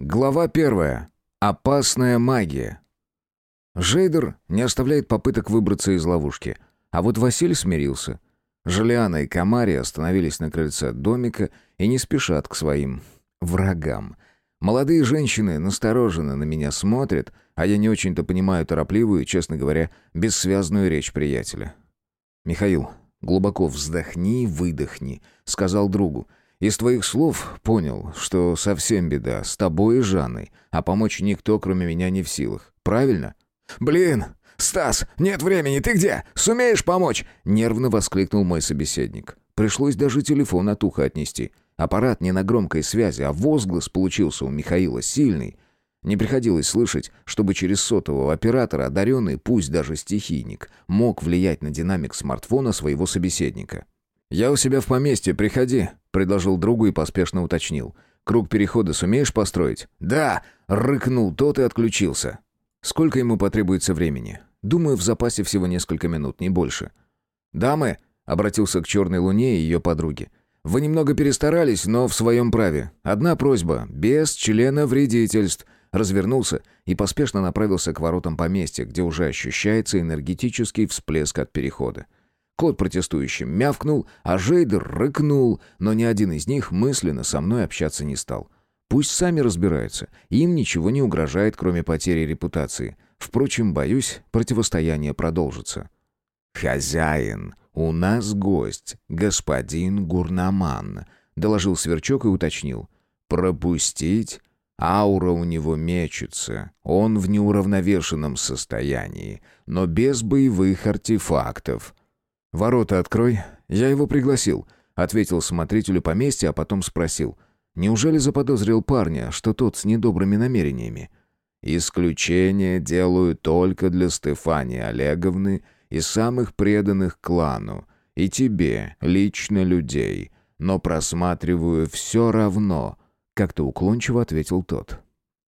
Глава первая. Опасная магия. Жейдер не оставляет попыток выбраться из ловушки, а вот Василь смирился. Желиана и Камари остановились на крыльце домика и не спешат к своим врагам. Молодые женщины настороженно на меня смотрят, а я не очень-то понимаю торопливую, честно говоря, бессвязную речь приятеля. «Михаил, глубоко вздохни и выдохни», — сказал другу. Из твоих слов понял, что совсем беда с тобой и Жанной, а помочь никто, кроме меня, не в силах. Правильно? Блин, Стас, нет времени, ты где? Сумеешь помочь? Нервно воскликнул мой собеседник. Пришлось даже телефон от уха отнести. Аппарат не на громкой связи, а возглас получился у Михаила сильный. Не приходилось слышать, чтобы через сотового оператора одаренный, пусть даже стихийник, мог влиять на динамик смартфона своего собеседника. «Я у себя в поместье, приходи», — предложил другу и поспешно уточнил. «Круг перехода сумеешь построить?» «Да!» — рыкнул тот и отключился. «Сколько ему потребуется времени?» «Думаю, в запасе всего несколько минут, не больше». «Дамы!» — обратился к Черной Луне и ее подруге. «Вы немного перестарались, но в своем праве. Одна просьба — без члена вредительств». Развернулся и поспешно направился к воротам поместья, где уже ощущается энергетический всплеск от перехода. Кот протестующим мявкнул, а Жейдер рыкнул, но ни один из них мысленно со мной общаться не стал. Пусть сами разбираются, им ничего не угрожает, кроме потери репутации. Впрочем, боюсь, противостояние продолжится. «Хозяин, у нас гость, господин Гурнаман», — доложил Сверчок и уточнил. «Пропустить?» Аура у него мечется, он в неуравновешенном состоянии, но без боевых артефактов. «Ворота открой. Я его пригласил», — ответил смотрителю поместья, а потом спросил. «Неужели заподозрил парня, что тот с недобрыми намерениями?» «Исключение делаю только для Стефании Олеговны и самых преданных клану, и тебе, лично людей, но просматриваю все равно», — как-то уклончиво ответил тот.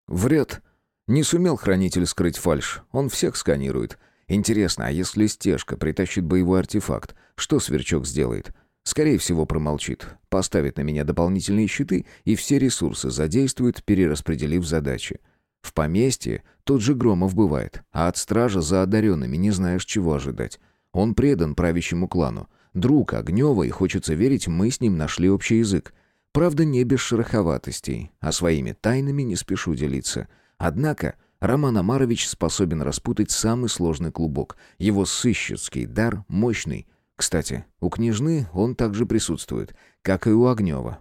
«Врет. Не сумел хранитель скрыть фальш. Он всех сканирует. Интересно, а если стежка притащит боевой артефакт, что Сверчок сделает? Скорее всего, промолчит, поставит на меня дополнительные щиты и все ресурсы задействует, перераспределив задачи. В поместье тот же Громов бывает, а от стража за одаренными не знаешь, чего ожидать. Он предан правящему клану. Друг Огнева, и хочется верить, мы с ним нашли общий язык. Правда, не без шероховатостей, а своими тайнами не спешу делиться. Однако Роман Амарович способен распутать самый сложный клубок. Его сыщицкий дар мощный. Кстати, у княжны он также присутствует, как и у Огнева.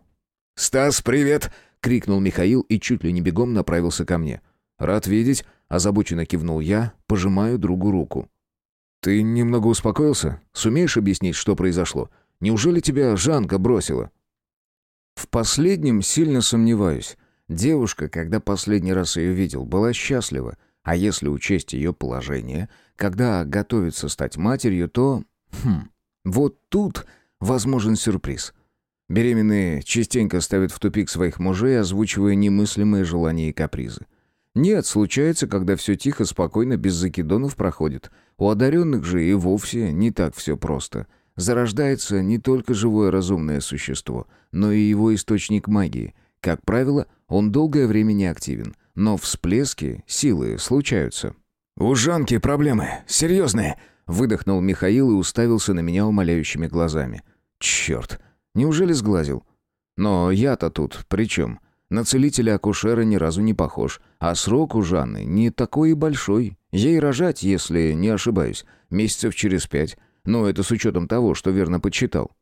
«Стас, привет!» — крикнул Михаил и чуть ли не бегом направился ко мне. «Рад видеть», — озабоченно кивнул я, пожимаю другу руку. «Ты немного успокоился? Сумеешь объяснить, что произошло? Неужели тебя Жанка бросила?» «В последнем сильно сомневаюсь. Девушка, когда последний раз ее видел, была счастлива, а если учесть ее положение, когда готовится стать матерью, то... Хм, вот тут возможен сюрприз. Беременные частенько ставят в тупик своих мужей, озвучивая немыслимые желания и капризы. Нет, случается, когда все тихо, спокойно, без закидонов проходит. У одаренных же и вовсе не так все просто. Зарождается не только живое разумное существо, но и его источник магии — как правило, он долгое время не активен, но всплески силы случаются. «У Жанки проблемы. Серьезные!» Выдохнул Михаил и уставился на меня умоляющими глазами. «Черт! Неужели сглазил? Но я-то тут при чем? На целителя-акушера ни разу не похож, а срок у Жанны не такой и большой. Ей рожать, если не ошибаюсь, месяцев через пять. Но это с учетом того, что верно подсчитал.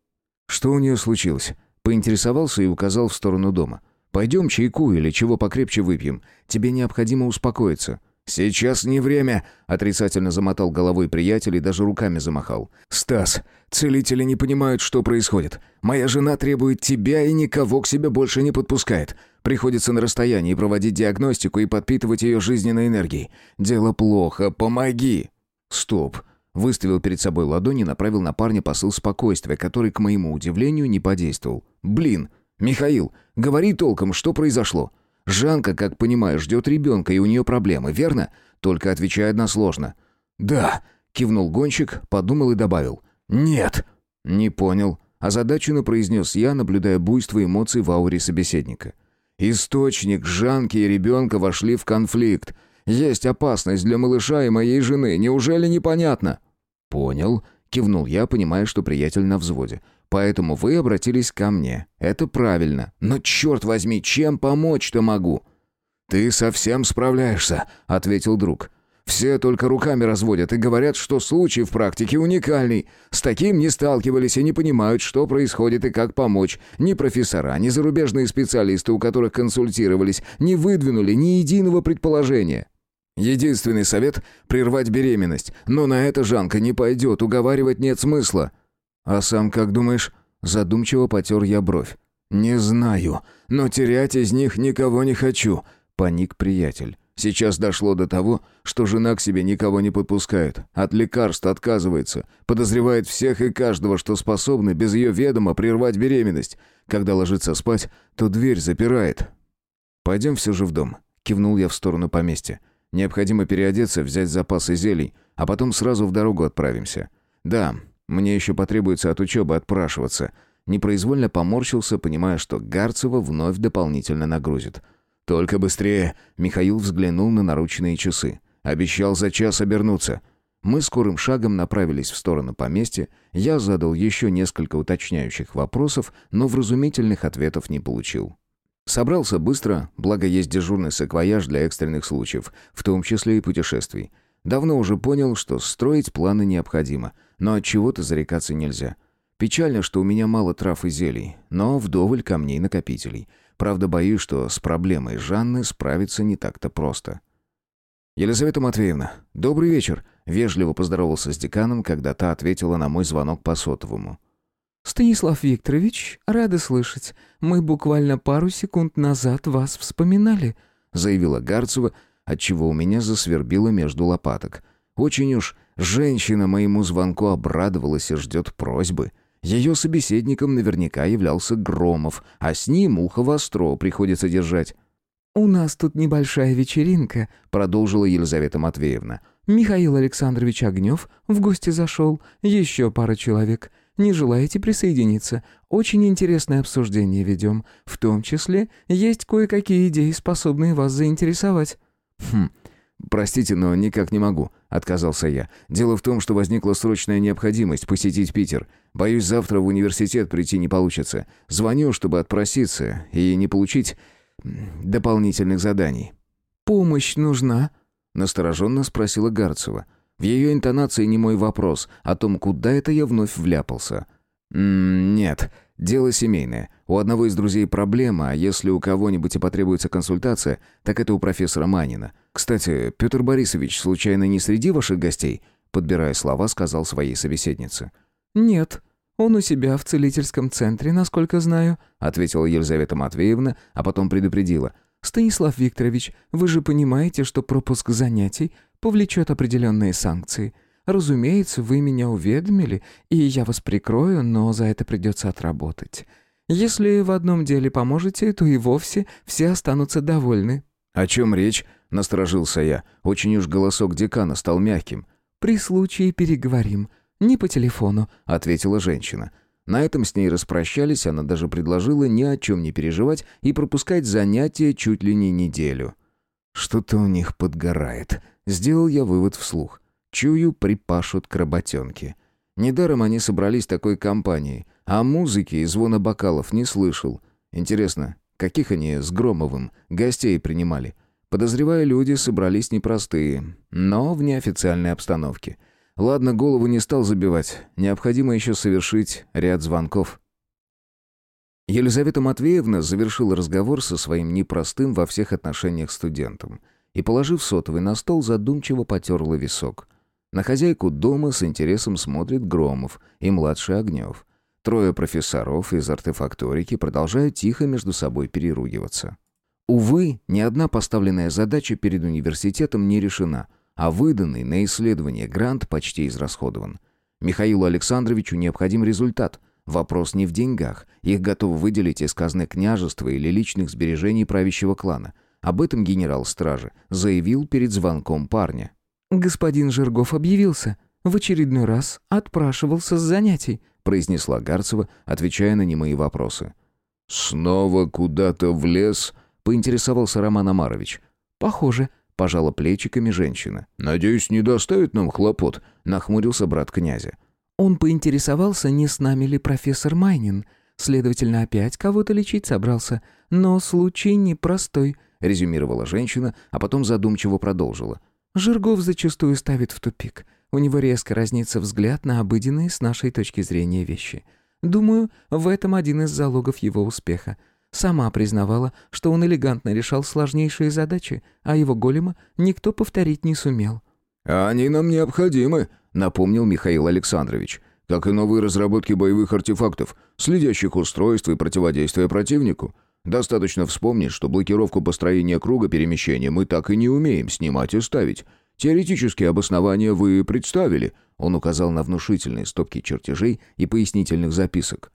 Что у нее случилось? Поинтересовался и указал в сторону дома. «Пойдем чайку или чего покрепче выпьем. Тебе необходимо успокоиться». «Сейчас не время», — отрицательно замотал головой приятель и даже руками замахал. «Стас, целители не понимают, что происходит. Моя жена требует тебя и никого к себе больше не подпускает. Приходится на расстоянии проводить диагностику и подпитывать ее жизненной энергией. Дело плохо, помоги!» «Стоп!» Выставил перед собой ладони и направил на парня посыл спокойствия, который, к моему удивлению, не подействовал. «Блин! Михаил, говори толком, что произошло? Жанка, как понимаешь, ждет ребенка, и у нее проблемы, верно? Только отвечай односложно». «Да!» — кивнул гонщик, подумал и добавил. «Нет!» «Не понял». Озадаченно произнес я, наблюдая буйство эмоций в ауре собеседника. Источник Жанки и ребенка вошли в конфликт. Есть опасность для малыша и моей жены. Неужели непонятно?» «Понял», — кивнул я, понимая, что приятель на взводе. «Поэтому вы обратились ко мне. Это правильно. Но, черт возьми, чем помочь-то могу?» «Ты совсем справляешься», — ответил друг. «Все только руками разводят и говорят, что случай в практике уникальный. С таким не сталкивались и не понимают, что происходит и как помочь. Ни профессора, ни зарубежные специалисты, у которых консультировались, не выдвинули ни единого предположения». Единственный совет — прервать беременность, но на это Жанка не пойдет, уговаривать нет смысла. А сам как думаешь? Задумчиво потер я бровь. «Не знаю, но терять из них никого не хочу», — паник приятель. «Сейчас дошло до того, что жена к себе никого не подпускает, от лекарств отказывается, подозревает всех и каждого, что способны без ее ведома прервать беременность. Когда ложится спать, то дверь запирает». «Пойдем все же в дом», — кивнул я в сторону поместья. Необходимо переодеться, взять запасы зелий, а потом сразу в дорогу отправимся. Да, мне еще потребуется от учебы отпрашиваться. Непроизвольно поморщился, понимая, что Гарцева вновь дополнительно нагрузит. «Только быстрее!» Михаил взглянул на наручные часы. «Обещал за час обернуться». Мы скорым шагом направились в сторону поместья. Я задал еще несколько уточняющих вопросов, но вразумительных ответов не получил. Собрался быстро, благо есть дежурный саквояж для экстренных случаев, в том числе и путешествий. Давно уже понял, что строить планы необходимо, но от чего-то зарекаться нельзя. Печально, что у меня мало трав и зелий, но вдоволь камней-накопителей. Правда, боюсь, что с проблемой Жанны справиться не так-то просто. «Елизавета Матвеевна, добрый вечер», — вежливо поздоровался с деканом, когда та ответила на мой звонок по сотовому. «Станислав Викторович, рада слышать. Мы буквально пару секунд назад вас вспоминали», заявила Гарцева, отчего у меня засвербило между лопаток. Очень уж женщина моему звонку обрадовалась и ждет просьбы. Ее собеседником наверняка являлся Громов, а с ним ухо востро приходится держать. «У нас тут небольшая вечеринка», — продолжила Елизавета Матвеевна. «Михаил Александрович Огнев в гости зашел, еще пара человек. Не желаете присоединиться? Очень интересное обсуждение ведем. В том числе есть кое-какие идеи, способные вас заинтересовать». «Хм, простите, но никак не могу», — отказался я. «Дело в том, что возникла срочная необходимость посетить Питер. Боюсь, завтра в университет прийти не получится. Звоню, чтобы отпроситься и не получить дополнительных заданий». «Помощь нужна?» — настороженно спросила Гарцева. В ее интонации не мой вопрос о том, куда это я вновь вляпался. «М «Нет, дело семейное. У одного из друзей проблема, а если у кого-нибудь и потребуется консультация, так это у профессора Манина. Кстати, Петр Борисович случайно не среди ваших гостей?» Подбирая слова, сказал своей собеседнице. «Нет, он у себя в целительском центре, насколько знаю», ответила Елизавета Матвеевна, а потом предупредила. «Станислав Викторович, вы же понимаете, что пропуск занятий повлечет определенные санкции. Разумеется, вы меня уведомили, и я вас прикрою, но за это придется отработать. Если в одном деле поможете, то и вовсе все останутся довольны». «О чем речь?» — насторожился я. Очень уж голосок декана стал мягким. «При случае переговорим. Не по телефону», — ответила женщина. На этом с ней распрощались, она даже предложила ни о чем не переживать и пропускать занятия чуть ли не неделю. Что-то у них подгорает. Сделал я вывод вслух. Чую, припашут к работенке. Недаром они собрались такой компанией, а музыки и звона бокалов не слышал. Интересно, каких они с Громовым гостей принимали? Подозреваю, люди собрались непростые, но в неофициальной обстановке. Ладно, голову не стал забивать. Необходимо еще совершить ряд звонков. Елизавета Матвеевна завершила разговор со своим непростым во всех отношениях студентом – и, положив сотовый на стол, задумчиво потерла висок. На хозяйку дома с интересом смотрит Громов и младший Огнев. Трое профессоров из артефакторики продолжают тихо между собой переругиваться. Увы, ни одна поставленная задача перед университетом не решена, а выданный на исследование грант почти израсходован. Михаилу Александровичу необходим результат. Вопрос не в деньгах. Их готовы выделить из казны княжества или личных сбережений правящего клана – об этом генерал стражи заявил перед звонком парня. «Господин Жиргов объявился. В очередной раз отпрашивался с занятий», произнесла Гарцева, отвечая на немые вопросы. «Снова куда-то влез?» поинтересовался Роман Амарович. «Похоже», — пожала плечиками женщина. «Надеюсь, не доставит нам хлопот», — нахмурился брат князя. «Он поинтересовался, не с нами ли профессор Майнин. Следовательно, опять кого-то лечить собрался. Но случай непростой», — резюмировала женщина, а потом задумчиво продолжила. «Жиргов зачастую ставит в тупик. У него резко разнится взгляд на обыденные с нашей точки зрения вещи. Думаю, в этом один из залогов его успеха. Сама признавала, что он элегантно решал сложнейшие задачи, а его голема никто повторить не сумел. «А они нам необходимы», — напомнил Михаил Александрович. «Как и новые разработки боевых артефактов, следящих устройств и противодействия противнику. Достаточно вспомнить, что блокировку построения круга перемещения мы так и не умеем снимать и ставить. Теоретические обоснования вы представили», — он указал на внушительные стопки чертежей и пояснительных записок.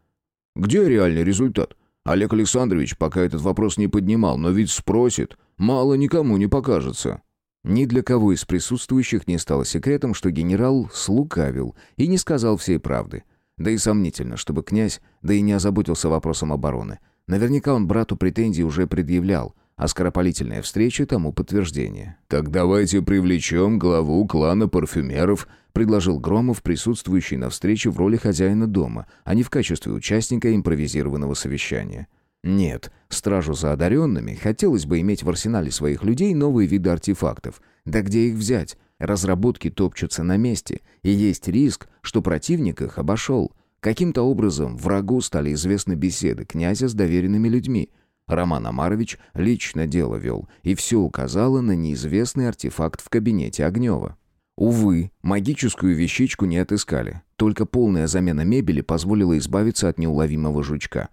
«Где реальный результат? Олег Александрович пока этот вопрос не поднимал, но ведь спросит. Мало никому не покажется». Ни для кого из присутствующих не стало секретом, что генерал слукавил и не сказал всей правды. Да и сомнительно, чтобы князь, да и не озаботился вопросом обороны. Наверняка он брату претензии уже предъявлял, а скоропалительная встреча тому подтверждение. «Так давайте привлечем главу клана парфюмеров», предложил Громов, присутствующий на встрече в роли хозяина дома, а не в качестве участника импровизированного совещания. Нет, стражу за одаренными хотелось бы иметь в арсенале своих людей новые виды артефактов. Да где их взять? Разработки топчутся на месте, и есть риск, что противник их обошел. Каким-то образом врагу стали известны беседы князя с доверенными людьми. Роман Амарович лично дело вел, и все указало на неизвестный артефакт в кабинете Огнева. Увы, магическую вещичку не отыскали. Только полная замена мебели позволила избавиться от неуловимого жучка.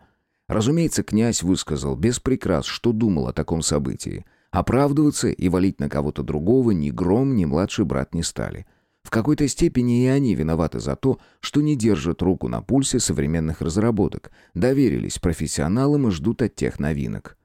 Разумеется, князь высказал без прикрас, что думал о таком событии. Оправдываться и валить на кого-то другого ни Гром, ни младший брат не стали. В какой-то степени и они виноваты за то, что не держат руку на пульсе современных разработок, доверились профессионалам и ждут от тех новинок.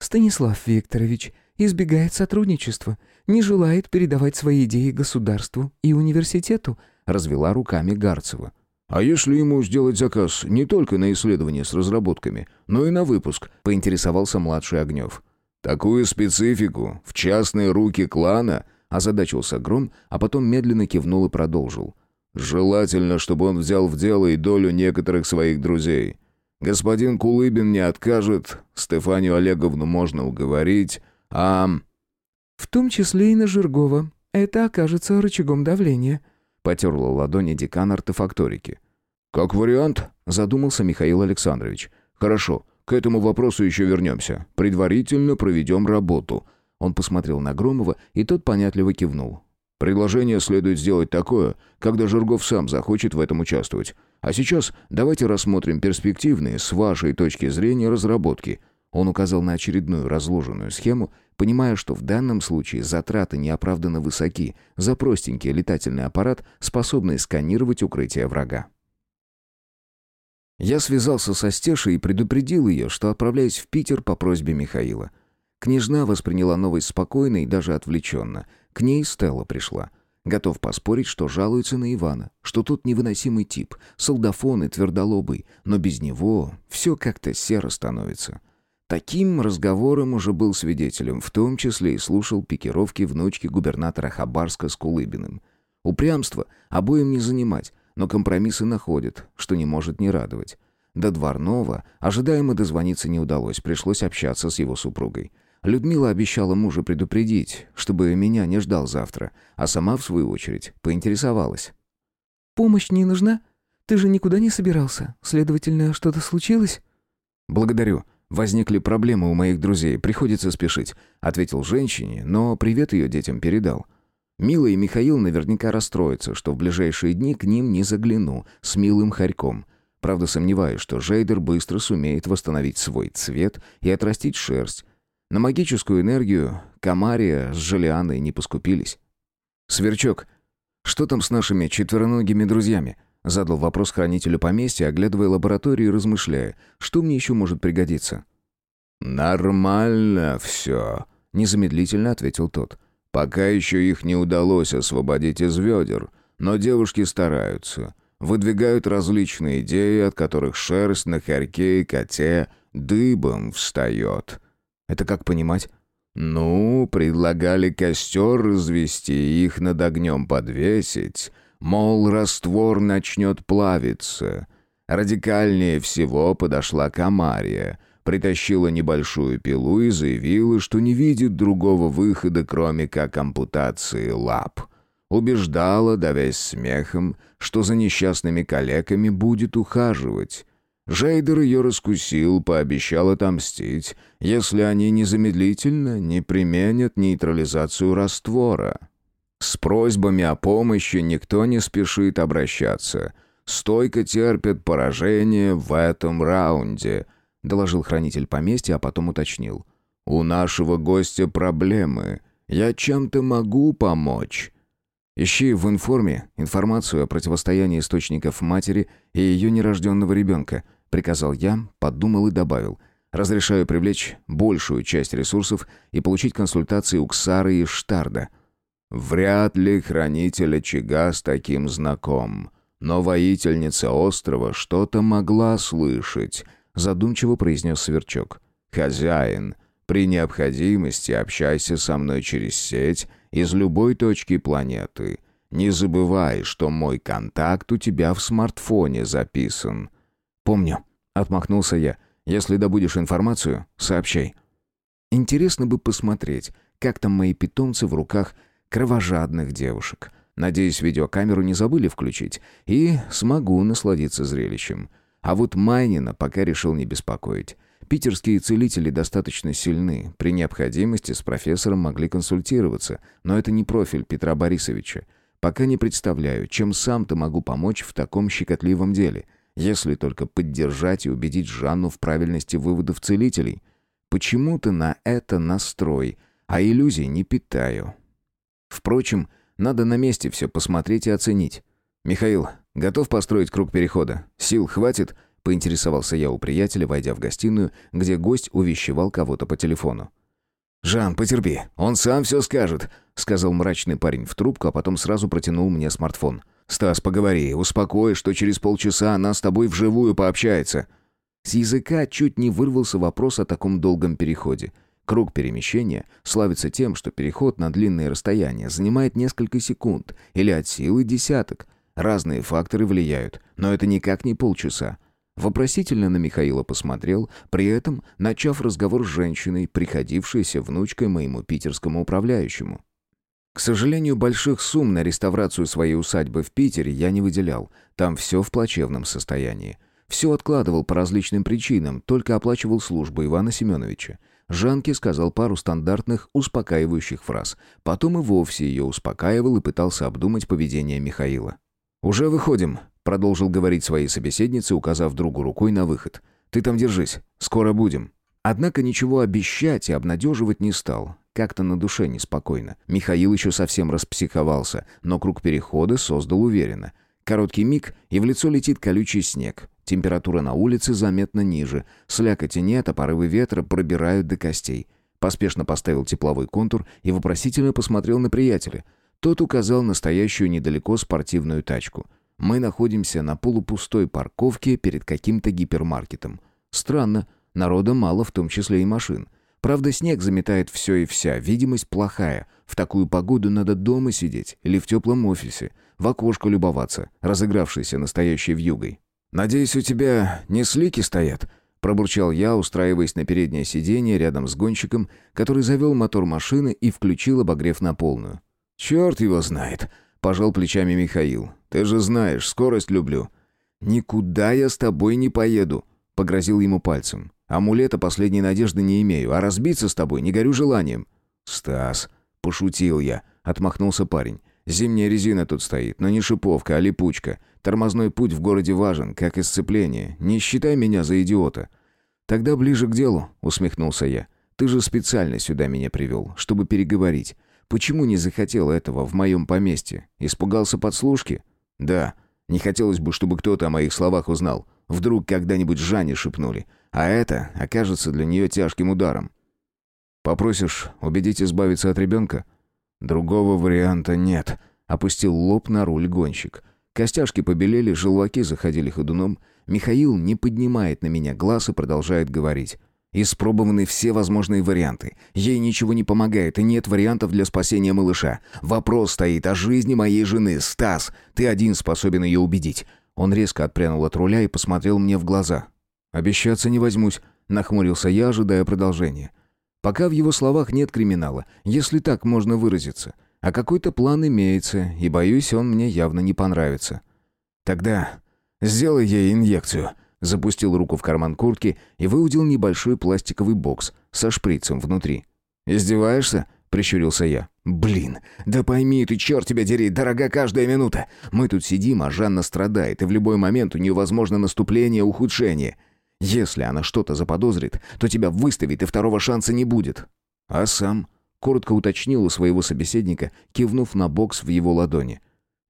«Станислав Викторович избегает сотрудничества, не желает передавать свои идеи государству и университету», развела руками Гарцева. «А если ему сделать заказ не только на исследование с разработками, но и на выпуск?» — поинтересовался младший Огнев. «Такую специфику в частные руки клана?» — озадачился Гром, а потом медленно кивнул и продолжил. «Желательно, чтобы он взял в дело и долю некоторых своих друзей. Господин Кулыбин не откажет, Стефанию Олеговну можно уговорить, а...» «В том числе и на Жиргова. Это окажется рычагом давления», — потерла ладони декан артефакторики. «Как вариант», — задумался Михаил Александрович. «Хорошо, к этому вопросу еще вернемся. Предварительно проведем работу». Он посмотрел на Громова, и тот понятливо кивнул. «Предложение следует сделать такое, когда Жиргов сам захочет в этом участвовать. А сейчас давайте рассмотрим перспективные, с вашей точки зрения, разработки». Он указал на очередную разложенную схему, понимая, что в данном случае затраты неоправданно высоки за простенький летательный аппарат, способный сканировать укрытие врага. Я связался со Стешей и предупредил ее, что отправляюсь в Питер по просьбе Михаила. Княжна восприняла новость спокойно и даже отвлеченно. К ней Стелла пришла. Готов поспорить, что жалуется на Ивана, что тот невыносимый тип, солдафон и твердолобый, но без него все как-то серо становится. Таким разговором уже был свидетелем, в том числе и слушал пикировки внучки губернатора Хабарска с Кулыбиным. Упрямство обоим не занимать, но компромиссы находят, что не может не радовать. До Дворнова ожидаемо дозвониться не удалось, пришлось общаться с его супругой. Людмила обещала мужа предупредить, чтобы меня не ждал завтра, а сама, в свою очередь, поинтересовалась. «Помощь не нужна? Ты же никуда не собирался. Следовательно, что-то случилось?» «Благодарю. Возникли проблемы у моих друзей, приходится спешить», — ответил женщине, но привет ее детям передал. Мила и Михаил наверняка расстроятся, что в ближайшие дни к ним не загляну с милым хорьком. Правда, сомневаюсь, что Жейдер быстро сумеет восстановить свой цвет и отрастить шерсть. На магическую энергию Камария с Желианой не поскупились. «Сверчок, что там с нашими четвероногими друзьями?» Задал вопрос хранителю поместья, оглядывая лабораторию и размышляя, что мне еще может пригодиться. «Нормально все», — незамедлительно ответил тот. «Пока еще их не удалось освободить из ведер, но девушки стараются, выдвигают различные идеи, от которых шерсть на хорьке и коте дыбом встает». Это как понимать? Ну, предлагали костер развести, их над огнем подвесить. Мол, раствор начнет плавиться. Радикальнее всего подошла Камария. Притащила небольшую пилу и заявила, что не видит другого выхода, кроме как ампутации лап. Убеждала, давясь смехом, что за несчастными калеками будет ухаживать. Жейдер ее раскусил, пообещал отомстить, если они незамедлительно не применят нейтрализацию раствора. С просьбами о помощи никто не спешит обращаться. Стойко терпят поражение в этом раунде, доложил хранитель поместья, а потом уточнил. У нашего гостя проблемы. Я чем-то могу помочь. Ищи в информе информацию о противостоянии источников матери и ее нерожденного ребенка, приказал я, подумал и добавил. Разрешаю привлечь большую часть ресурсов и получить консультации у Ксары и Штарда. Вряд ли хранитель очага с таким знаком. Но воительница острова что-то могла слышать, задумчиво произнес Сверчок. Хозяин, при необходимости общайся со мной через сеть из любой точки планеты. Не забывай, что мой контакт у тебя в смартфоне записан». «Помню», — отмахнулся я. «Если добудешь информацию, сообщай». Интересно бы посмотреть, как там мои питомцы в руках кровожадных девушек. Надеюсь, видеокамеру не забыли включить, и смогу насладиться зрелищем. А вот Майнина пока решил не беспокоить. Питерские целители достаточно сильны. При необходимости с профессором могли консультироваться, но это не профиль Петра Борисовича. Пока не представляю, чем сам-то могу помочь в таком щекотливом деле, если только поддержать и убедить Жанну в правильности выводов целителей. Почему-то на это настрой, а иллюзий не питаю. Впрочем, надо на месте все посмотреть и оценить. «Михаил, готов построить круг перехода? Сил хватит?» Поинтересовался я у приятеля, войдя в гостиную, где гость увещевал кого-то по телефону. «Жан, потерпи, он сам все скажет», — сказал мрачный парень в трубку, а потом сразу протянул мне смартфон. «Стас, поговори, успокой, что через полчаса она с тобой вживую пообщается». С языка чуть не вырвался вопрос о таком долгом переходе. Круг перемещения славится тем, что переход на длинные расстояния занимает несколько секунд или от силы десяток. Разные факторы влияют, но это никак не полчаса. Вопросительно на Михаила посмотрел, при этом начав разговор с женщиной, приходившейся внучкой моему питерскому управляющему. К сожалению, больших сумм на реставрацию своей усадьбы в Питере я не выделял. Там все в плачевном состоянии. Все откладывал по различным причинам, только оплачивал службу Ивана Семеновича. Жанке сказал пару стандартных успокаивающих фраз. Потом и вовсе ее успокаивал и пытался обдумать поведение Михаила. «Уже выходим», Продолжил говорить своей собеседнице, указав другу рукой на выход. «Ты там держись, скоро будем». Однако ничего обещать и обнадеживать не стал. Как-то на душе неспокойно. Михаил еще совсем распсиховался, но круг перехода создал уверенно. Короткий миг, и в лицо летит колючий снег. Температура на улице заметно ниже. Слякоти нет, а порывы ветра пробирают до костей. Поспешно поставил тепловой контур и вопросительно посмотрел на приятеля. Тот указал настоящую недалеко спортивную тачку. Мы находимся на полупустой парковке перед каким-то гипермаркетом. Странно, народа мало, в том числе и машин. Правда, снег заметает все и вся, видимость плохая. В такую погоду надо дома сидеть или в теплом офисе, в окошко любоваться, разыгравшейся настоящей вьюгой. «Надеюсь, у тебя не слики стоят?» Пробурчал я, устраиваясь на переднее сиденье рядом с гонщиком, который завел мотор машины и включил обогрев на полную. «Черт его знает!» Пожал плечами Михаил. «Ты же знаешь, скорость люблю». «Никуда я с тобой не поеду», — погрозил ему пальцем. «Амулета последней надежды не имею, а разбиться с тобой не горю желанием». «Стас», — пошутил я, — отмахнулся парень. «Зимняя резина тут стоит, но не шиповка, а липучка. Тормозной путь в городе важен, как и сцепление. Не считай меня за идиота». «Тогда ближе к делу», — усмехнулся я. «Ты же специально сюда меня привел, чтобы переговорить. Почему не захотел этого в моем поместье? Испугался подслушки? Да. Не хотелось бы, чтобы кто-то о моих словах узнал. Вдруг когда-нибудь Жанне шепнули. А это окажется для нее тяжким ударом. Попросишь убедить избавиться от ребенка? Другого варианта нет. Опустил лоб на руль гонщик. Костяшки побелели, желваки заходили ходуном. Михаил не поднимает на меня глаз и продолжает говорить. Испробованы все возможные варианты. Ей ничего не помогает, и нет вариантов для спасения малыша. Вопрос стоит о жизни моей жены. Стас, ты один способен ее убедить. Он резко отпрянул от руля и посмотрел мне в глаза. «Обещаться не возьмусь», — нахмурился я, ожидая продолжения. Пока в его словах нет криминала, если так можно выразиться. А какой-то план имеется, и, боюсь, он мне явно не понравится. «Тогда сделай ей инъекцию», — запустил руку в карман куртки и выудил небольшой пластиковый бокс со шприцем внутри. «Издеваешься?» — прищурился я. «Блин, да пойми ты, черт тебя дери, дорога каждая минута. Мы тут сидим, а Жанна страдает, и в любой момент у нее возможно наступление, ухудшение. Если она что-то заподозрит, то тебя выставит, и второго шанса не будет». «А сам?» — коротко уточнил у своего собеседника, кивнув на бокс в его ладони.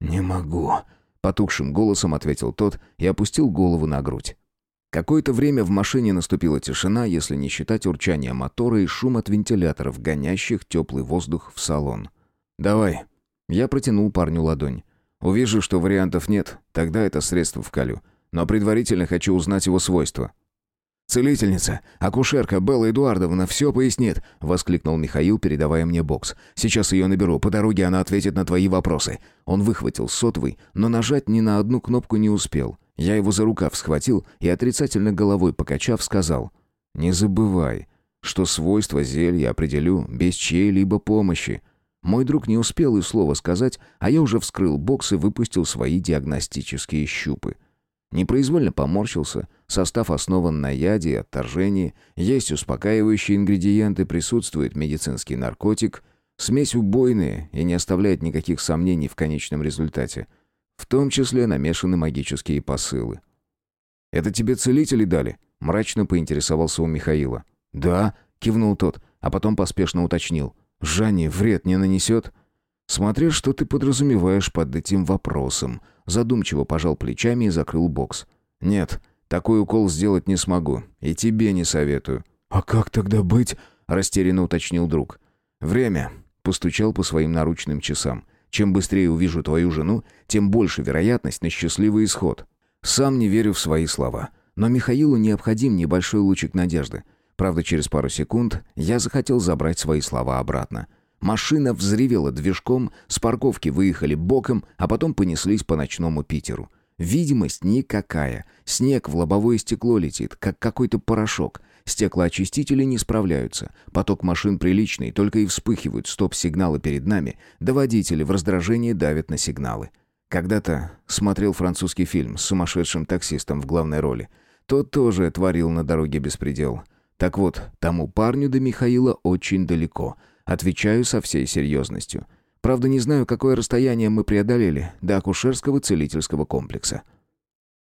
«Не могу», — потухшим голосом ответил тот и опустил голову на грудь. Какое-то время в машине наступила тишина, если не считать урчания мотора и шум от вентиляторов, гонящих теплый воздух в салон. «Давай». Я протянул парню ладонь. «Увижу, что вариантов нет, тогда это средство вкалю. Но предварительно хочу узнать его свойства». «Целительница, акушерка Белла Эдуардовна все пояснит», — воскликнул Михаил, передавая мне бокс. «Сейчас ее наберу, по дороге она ответит на твои вопросы». Он выхватил сотовый, но нажать ни на одну кнопку не успел. Я его за рукав схватил и, отрицательно головой покачав, сказал, «Не забывай, что свойства зелья определю без чьей-либо помощи». Мой друг не успел и слова сказать, а я уже вскрыл бокс и выпустил свои диагностические щупы. Непроизвольно поморщился, состав основан на яде и отторжении, есть успокаивающие ингредиенты, присутствует медицинский наркотик, смесь убойная и не оставляет никаких сомнений в конечном результате – в том числе намешаны магические посылы. «Это тебе целители дали?» — мрачно поинтересовался у Михаила. «Да», — кивнул тот, а потом поспешно уточнил. «Жанне вред не нанесет?» «Смотря, что ты подразумеваешь под этим вопросом», задумчиво пожал плечами и закрыл бокс. «Нет, такой укол сделать не смогу, и тебе не советую». «А как тогда быть?» — растерянно уточнил друг. «Время», — постучал по своим наручным часам. Чем быстрее увижу твою жену, тем больше вероятность на счастливый исход. Сам не верю в свои слова. Но Михаилу необходим небольшой лучик надежды. Правда, через пару секунд я захотел забрать свои слова обратно. Машина взревела движком, с парковки выехали боком, а потом понеслись по ночному Питеру. Видимость никакая. Снег в лобовое стекло летит, как какой-то порошок. Стеклоочистители не справляются. Поток машин приличный, только и вспыхивают стоп-сигналы перед нами, да водители в раздражении давят на сигналы. Когда-то смотрел французский фильм с сумасшедшим таксистом в главной роли. Тот тоже творил на дороге беспредел. Так вот, тому парню до Михаила очень далеко. Отвечаю со всей серьезностью. Правда, не знаю, какое расстояние мы преодолели до акушерского целительского комплекса.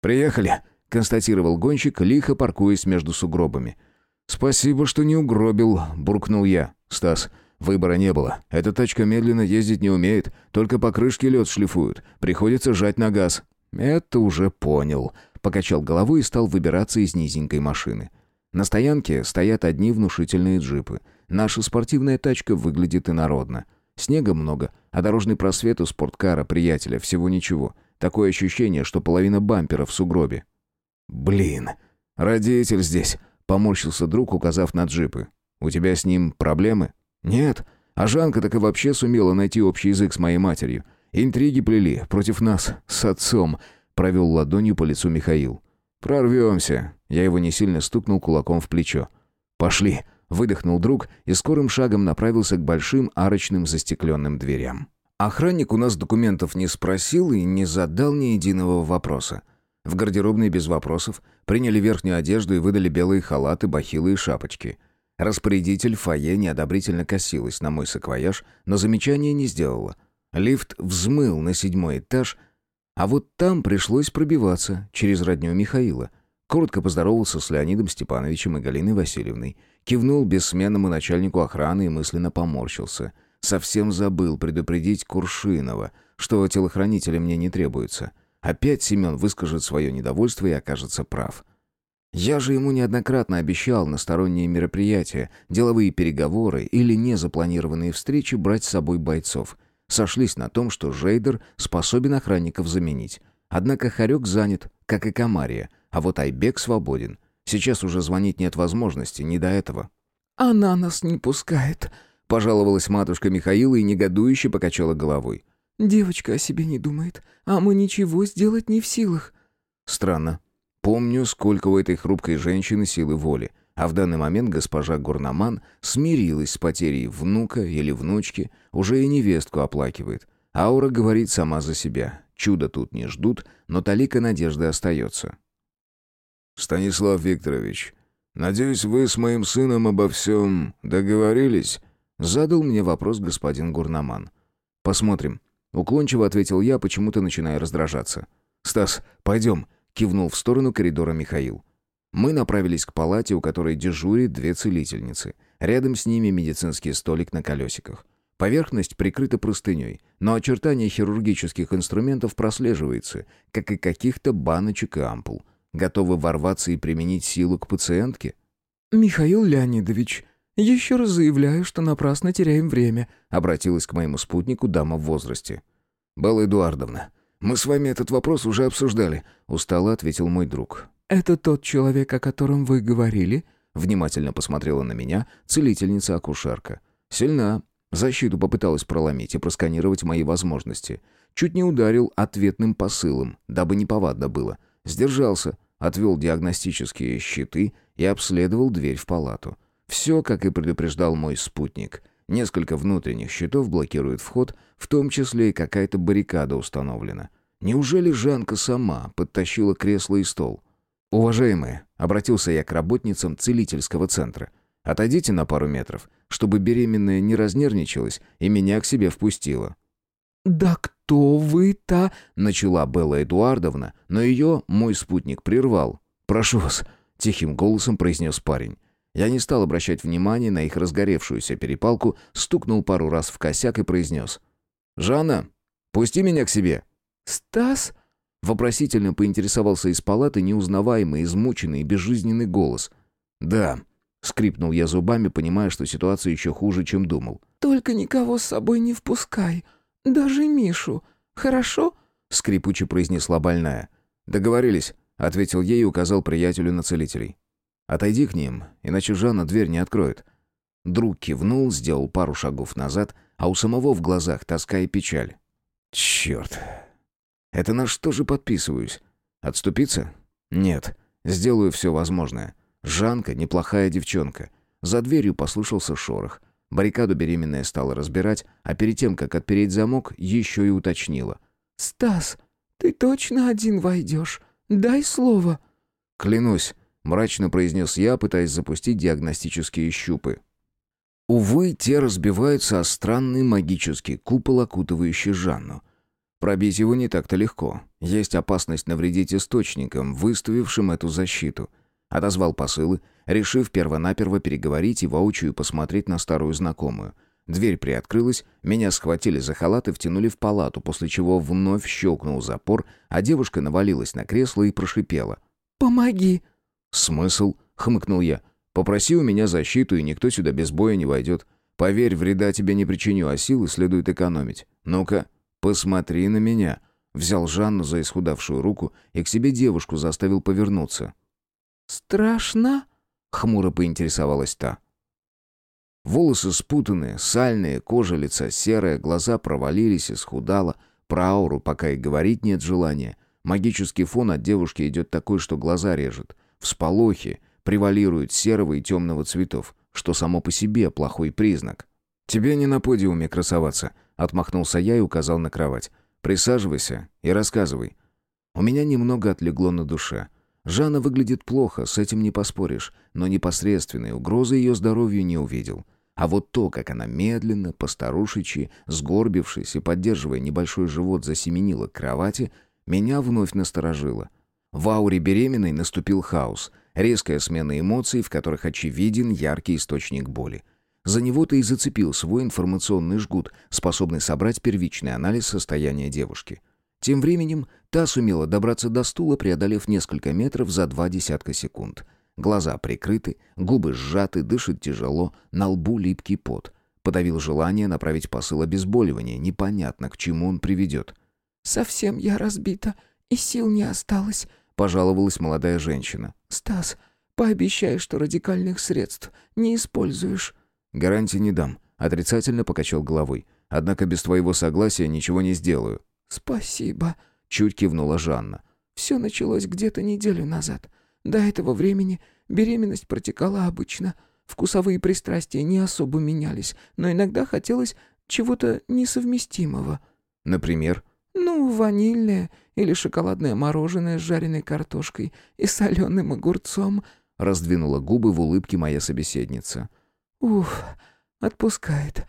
«Приехали», — констатировал гонщик, лихо паркуясь между сугробами. «Спасибо, что не угробил», — буркнул я. «Стас, выбора не было. Эта тачка медленно ездить не умеет, только по крышке лед шлифуют. Приходится жать на газ». «Это уже понял», — покачал головой и стал выбираться из низенькой машины. На стоянке стоят одни внушительные джипы. Наша спортивная тачка выглядит инородно. Снега много, а дорожный просвет у спорткара приятеля всего ничего. Такое ощущение, что половина бампера в сугробе. «Блин, родитель здесь», Поморщился друг, указав на джипы. «У тебя с ним проблемы?» «Нет. А Жанка так и вообще сумела найти общий язык с моей матерью. Интриги плели против нас с отцом», — провел ладонью по лицу Михаил. «Прорвемся». Я его не сильно стукнул кулаком в плечо. «Пошли», — выдохнул друг и скорым шагом направился к большим арочным застекленным дверям. Охранник у нас документов не спросил и не задал ни единого вопроса. В гардеробной без вопросов приняли верхнюю одежду и выдали белые халаты, бахилы и шапочки. Распорядитель фойе неодобрительно косилась на мой саквояж, но замечания не сделала. Лифт взмыл на седьмой этаж, а вот там пришлось пробиваться через родню Михаила. Коротко поздоровался с Леонидом Степановичем и Галиной Васильевной, кивнул бессменному начальнику охраны и мысленно поморщился. Совсем забыл предупредить Куршинова, что телохранители мне не требуются. Опять Семен выскажет свое недовольство и окажется прав. Я же ему неоднократно обещал на сторонние мероприятия, деловые переговоры или незапланированные встречи брать с собой бойцов. Сошлись на том, что Жейдер способен охранников заменить. Однако Харек занят, как и Камария, а вот Айбек свободен. Сейчас уже звонить нет возможности, не до этого. «Она нас не пускает», — пожаловалась матушка Михаила и негодующе покачала головой. «Девочка о себе не думает, а мы ничего сделать не в силах». «Странно. Помню, сколько у этой хрупкой женщины силы воли. А в данный момент госпожа Горнаман смирилась с потерей внука или внучки, уже и невестку оплакивает. Аура говорит сама за себя. Чудо тут не ждут, но талика надежды остается. «Станислав Викторович, надеюсь, вы с моим сыном обо всем договорились?» Задал мне вопрос господин Гурнаман. «Посмотрим». Уклончиво ответил я, почему-то начиная раздражаться. «Стас, пойдем», — кивнул в сторону коридора Михаил. Мы направились к палате, у которой дежурит две целительницы. Рядом с ними медицинский столик на колесиках. Поверхность прикрыта простыней, но очертания хирургических инструментов прослеживается, как и каких-то баночек и ампул готовы ворваться и применить силу к пациентке? «Михаил Леонидович, еще раз заявляю, что напрасно теряем время», обратилась к моему спутнику дама в возрасте. «Белла Эдуардовна, мы с вами этот вопрос уже обсуждали», устало ответил мой друг. «Это тот человек, о котором вы говорили?» Внимательно посмотрела на меня целительница-акушерка. «Сильна. Защиту попыталась проломить и просканировать мои возможности. Чуть не ударил ответным посылом, дабы неповадно было. Сдержался, отвел диагностические щиты и обследовал дверь в палату. Все, как и предупреждал мой спутник. Несколько внутренних щитов блокируют вход, в том числе и какая-то баррикада установлена. Неужели Жанка сама подтащила кресло и стол? «Уважаемые», — обратился я к работницам целительского центра, «отойдите на пару метров, чтобы беременная не разнервничалась и меня к себе впустила». «Да кто вы-то?» — начала Белла Эдуардовна, но ее мой спутник прервал. «Прошу вас», — тихим голосом произнес парень. Я не стал обращать внимания на их разгоревшуюся перепалку, стукнул пару раз в косяк и произнес. «Жанна, пусти меня к себе». «Стас?» Вопросительно поинтересовался из палаты неузнаваемый, измученный, безжизненный голос. «Да», — скрипнул я зубами, понимая, что ситуация еще хуже, чем думал. «Только никого с собой не впускай», «Даже Мишу. Хорошо?» — скрипуче произнесла больная. «Договорились», — ответил ей и указал приятелю на целителей. «Отойди к ним, иначе Жанна дверь не откроет». Друг кивнул, сделал пару шагов назад, а у самого в глазах тоска и печаль. «Черт! Это на что же подписываюсь? Отступиться? Нет, сделаю все возможное. Жанка — неплохая девчонка». За дверью послышался шорох. Баррикаду беременная стала разбирать, а перед тем, как отпереть замок, еще и уточнила. «Стас, ты точно один войдешь? Дай слово». «Клянусь», — мрачно произнес я, пытаясь запустить диагностические щупы. Увы, те разбиваются о странный магический купол, окутывающий Жанну. Пробить его не так-то легко. Есть опасность навредить источникам, выставившим эту защиту — Отозвал посылы, решив первонаперво переговорить и воочию посмотреть на старую знакомую. Дверь приоткрылась, меня схватили за халат и втянули в палату, после чего вновь щелкнул запор, а девушка навалилась на кресло и прошипела. «Помоги!» «Смысл?» — хмыкнул я. «Попроси у меня защиту, и никто сюда без боя не войдет. Поверь, вреда тебе не причиню, а силы следует экономить. Ну-ка, посмотри на меня». Взял Жанну за исхудавшую руку и к себе девушку заставил повернуться. «Страшно?» — хмуро поинтересовалась та. Волосы спутанные, сальные, кожа лица серая, глаза провалились, и схудала. Про ауру пока и говорить нет желания. Магический фон от девушки идет такой, что глаза режет. Всполохи превалируют серого и темного цветов, что само по себе плохой признак. «Тебе не на подиуме красоваться», — отмахнулся я и указал на кровать. «Присаживайся и рассказывай». У меня немного отлегло на душе — Жанна выглядит плохо, с этим не поспоришь, но непосредственной угрозы ее здоровью не увидел. А вот то, как она медленно, постарушечи, сгорбившись и поддерживая небольшой живот, засеменила к кровати, меня вновь насторожило. В ауре беременной наступил хаос, резкая смена эмоций, в которых очевиден яркий источник боли. За него-то и зацепил свой информационный жгут, способный собрать первичный анализ состояния девушки. Тем временем та сумела добраться до стула, преодолев несколько метров за два десятка секунд. Глаза прикрыты, губы сжаты, дышит тяжело, на лбу липкий пот. Подавил желание направить посыл обезболивания, непонятно, к чему он приведет. «Совсем я разбита, и сил не осталось», — пожаловалась молодая женщина. «Стас, Пообещай, что радикальных средств не используешь». «Гарантии не дам», — отрицательно покачал головой. «Однако без твоего согласия ничего не сделаю». «Спасибо», — чуть кивнула Жанна. «Все началось где-то неделю назад. До этого времени беременность протекала обычно. Вкусовые пристрастия не особо менялись, но иногда хотелось чего-то несовместимого». «Например?» «Ну, ванильное или шоколадное мороженое с жареной картошкой и соленым огурцом», — раздвинула губы в улыбке моя собеседница. «Уф, отпускает.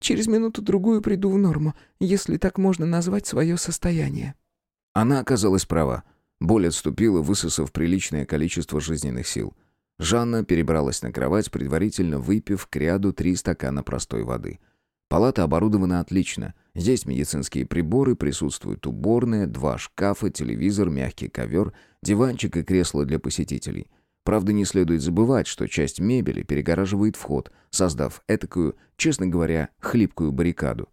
Через минуту-другую приду в норму, если так можно назвать свое состояние». Она оказалась права. Боль отступила, высосав приличное количество жизненных сил. Жанна перебралась на кровать, предварительно выпив к ряду три стакана простой воды. Палата оборудована отлично. Здесь медицинские приборы, присутствует уборная, два шкафа, телевизор, мягкий ковер, диванчик и кресло для посетителей. Правда, не следует забывать, что часть мебели перегораживает вход, создав этакую, честно говоря, хлипкую баррикаду.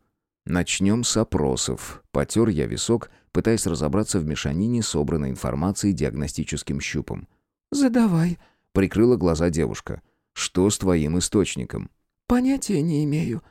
Начнем с опросов. Потер я висок, пытаясь разобраться в мешанине собранной информации диагностическим щупом. «Задавай», — прикрыла глаза девушка. «Что с твоим источником?» «Понятия не имею.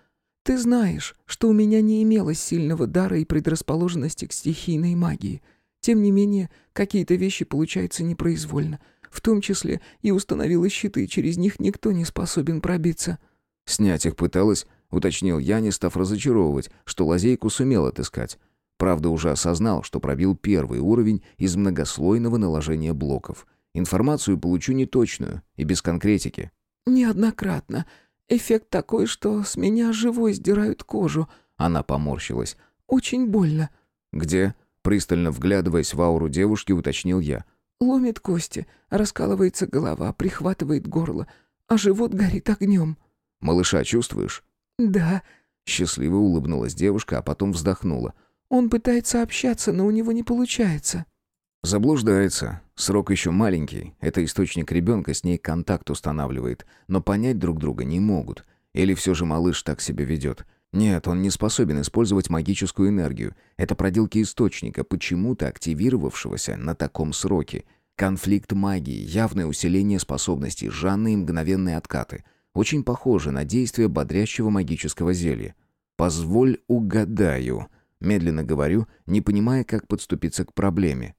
Ты знаешь, что у меня не имелось сильного дара и предрасположенности к стихийной магии. Тем не менее, какие-то вещи получаются непроизвольно. В том числе и установила щиты, через них никто не способен пробиться». «Снять их пыталась?» — уточнил я, не став разочаровывать, что лазейку сумел отыскать. Правда, уже осознал, что пробил первый уровень из многослойного наложения блоков. Информацию получу неточную и без конкретики. «Неоднократно. Эффект такой, что с меня живой сдирают кожу». Она поморщилась. «Очень больно». «Где?» Пристально вглядываясь в ауру девушки, уточнил я. «Ломит кости, раскалывается голова, прихватывает горло, а живот горит огнем». «Малыша чувствуешь?» «Да». Счастливо улыбнулась девушка, а потом вздохнула. «Он пытается общаться, но у него не получается». Заблуждается. Срок еще маленький. Это источник ребенка с ней контакт устанавливает. Но понять друг друга не могут. Или все же малыш так себя ведет. Нет, он не способен использовать магическую энергию. Это проделки источника, почему-то активировавшегося на таком сроке. Конфликт магии, явное усиление способностей, Жанны и мгновенные откаты. Очень похоже на действие бодрящего магического зелья. «Позволь угадаю», — медленно говорю, не понимая, как подступиться к проблеме.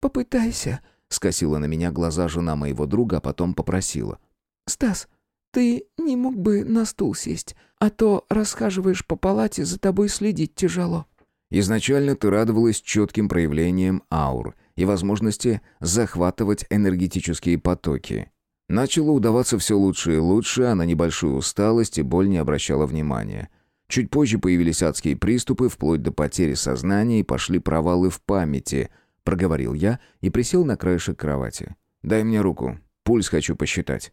«Попытайся», — скосила на меня глаза жена моего друга, а потом попросила. «Стас, ты не мог бы на стул сесть, а то расхаживаешь по палате, за тобой следить тяжело». Изначально ты радовалась четким проявлениям аур и возможности захватывать энергетические потоки. Начало удаваться все лучше и лучше, а на небольшую усталость и боль не обращала внимания. Чуть позже появились адские приступы, вплоть до потери сознания, и пошли провалы в памяти — проговорил я и присел на краешек кровати. «Дай мне руку. Пульс хочу посчитать».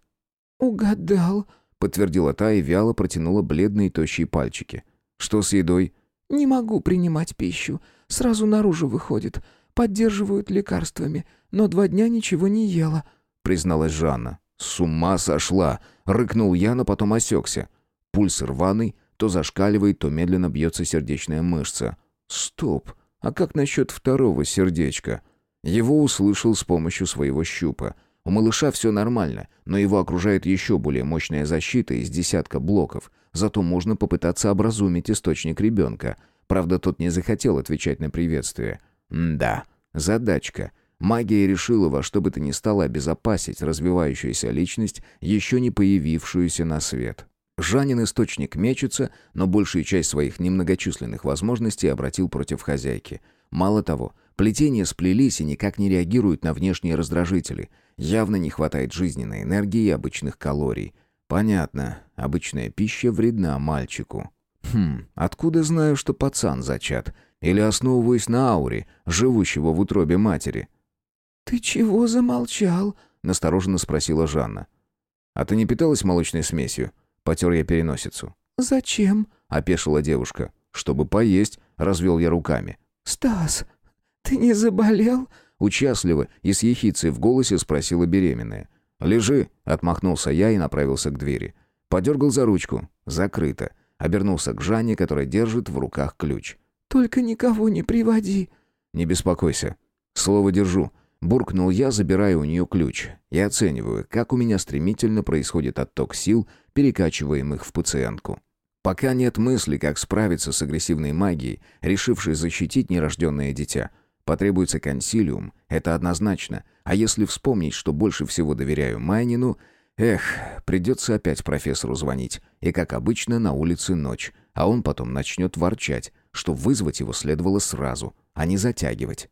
«Угадал», — подтвердила та и вяло протянула бледные тощие пальчики. «Что с едой?» «Не могу принимать пищу. Сразу наружу выходит. Поддерживают лекарствами. Но два дня ничего не ела», — призналась Жанна. «С ума сошла!» — рыкнул я, но потом осекся. Пульс рваный, то зашкаливает, то медленно бьется сердечная мышца. «Стоп! А как насчет второго сердечка? Его услышал с помощью своего щупа. У малыша все нормально, но его окружает еще более мощная защита из десятка блоков. Зато можно попытаться образумить источник ребенка. Правда, тот не захотел отвечать на приветствие. М да, задачка. Магия решила во что бы то ни стало обезопасить развивающуюся личность, еще не появившуюся на свет. Жанин источник мечется, но большую часть своих немногочисленных возможностей обратил против хозяйки. Мало того, плетения сплелись и никак не реагируют на внешние раздражители. Явно не хватает жизненной энергии и обычных калорий. Понятно, обычная пища вредна мальчику. Хм, откуда знаю, что пацан зачат? Или основываюсь на ауре, живущего в утробе матери? «Ты чего замолчал?» — настороженно спросила Жанна. «А ты не питалась молочной смесью?» Потер я переносицу. «Зачем?» — опешила девушка. «Чтобы поесть», — развел я руками. «Стас, ты не заболел?» Участливо и с ехицей в голосе спросила беременная. «Лежи», — отмахнулся я и направился к двери. Подергал за ручку. Закрыто. Обернулся к Жанне, которая держит в руках ключ. «Только никого не приводи». «Не беспокойся. Слово держу. Буркнул я, забирая у нее ключ, и оцениваю, как у меня стремительно происходит отток сил, перекачиваемых в пациентку. Пока нет мысли, как справиться с агрессивной магией, решившей защитить нерожденное дитя. Потребуется консилиум, это однозначно. А если вспомнить, что больше всего доверяю Майнину, эх, придется опять профессору звонить. И, как обычно, на улице ночь. А он потом начнет ворчать, что вызвать его следовало сразу, а не затягивать.